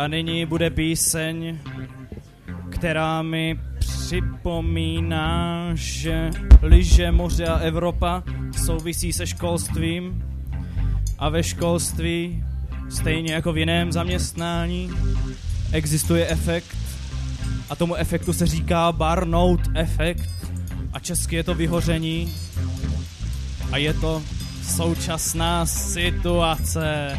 A nyní bude píseň, která mi připomíná, že liže, moře a Evropa souvisí se školstvím a ve školství, stejně jako v jiném zaměstnání, existuje efekt. A tomu efektu se říká Barnout efekt. A česky je to vyhoření. A je to současná situace.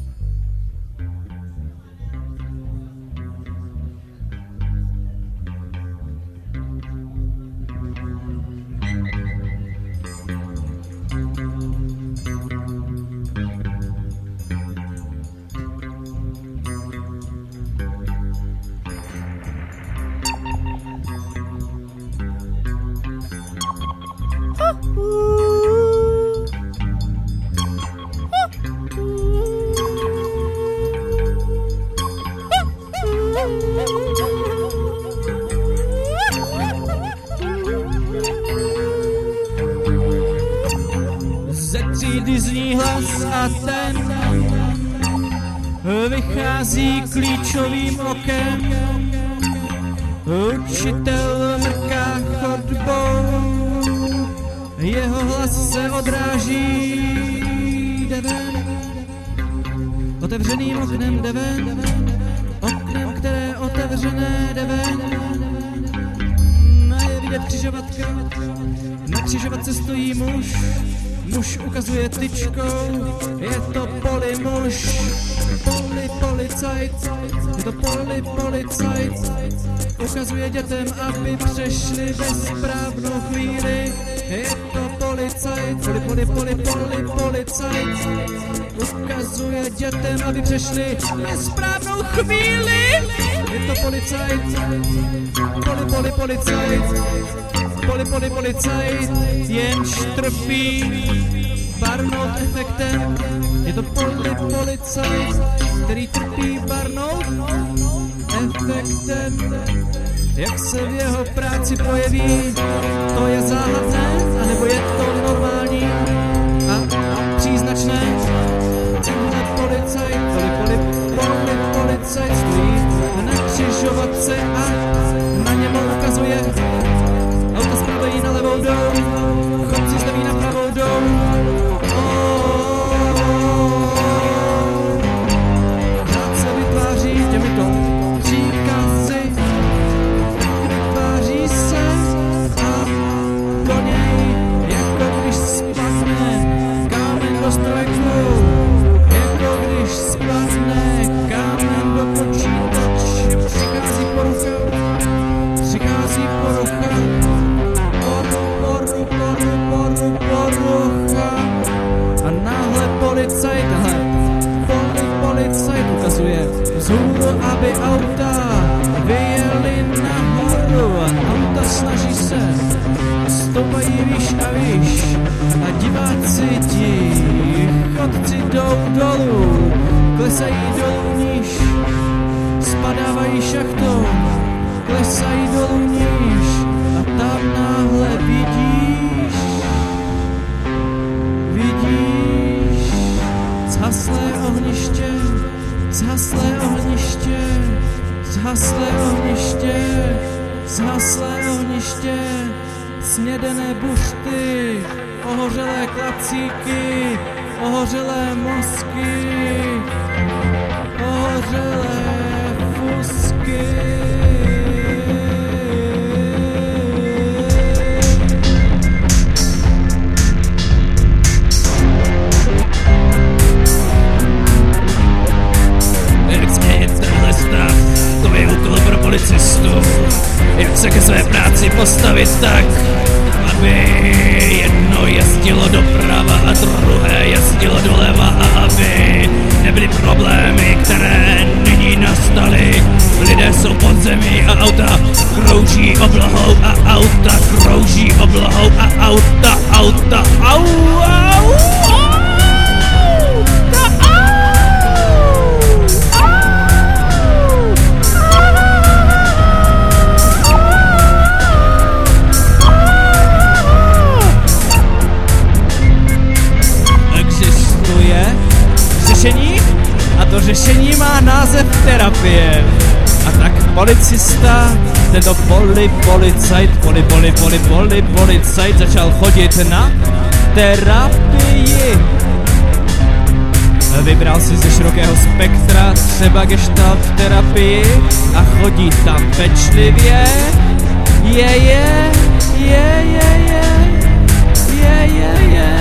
Ze třídy zní hlas a ten vychází klíčovým okem. Učitel mrká chodbou, jeho hlas se odráží. Jde ven, otevřeným oknem jde ven, oknem, které otevřené. A je vidět křižovatka, na křižovatce stojí muž, muž ukazuje tyčkou, je to poli muž, poli policajt, je to poli policajt, ukazuje dětem, aby přešli ve správnou chvíli, je to policajt, poli poli poli poli policajt, ukazuje dětem, aby přešli ve správnou chvíli, je to policajt, poli poli policajt, poli poli policajt, jenž trpí Barnout efektem. Je to poli policajt, který trpí Barnout efektem. Jak se v jeho práci projeví, to je záhadné, stoupají výš a výš. A diváci ti, chodci jdou dolů, klesají dolů níž, spadávají šachtou, klesají dolů níž. A tam náhle vidíš, vidíš zhaslé ohniště, zhaslé ohniště, zhaslé ohniště, zhaslé ohniště, snědené bušty, ohořelé klacíky, ohořelé mozky, ohořelé fusky. Policistu. Jak se ke své práci postavit tak, aby jedno jezdilo doprava a druhé jezdilo doleva a aby nebyly problémy, které nyní nastaly. Lidé jsou pod zemí a auta krouží oblohou a auta krouží oblohou a auta, terapie. A tak policista, ten do poli policajt, poli poli poli poli policajt začal chodit na terapii. Vybral si ze širokého spektra třeba gestalt terapii a chodí tam pečlivě. Je, je, je, je, je, je, je, je.